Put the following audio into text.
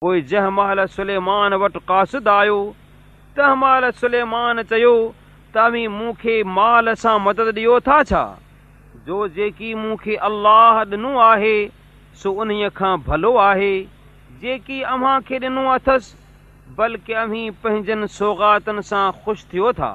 पोइ जंहिं महिल सुलेमान वटि कासिद आयो तंहिं महिल सुलेमान चयो तव्हीं मूंखे माल सां मदद ॾियो था छा जो जेकी मूंखे अलाह ॾिनो आहे सो उन खां भलो आहे जेकी अम्हां खे ॾिनो अथसि बल्कि अव्हीं पंहिंजनि सौगातनि सां ख़ुशि थियो था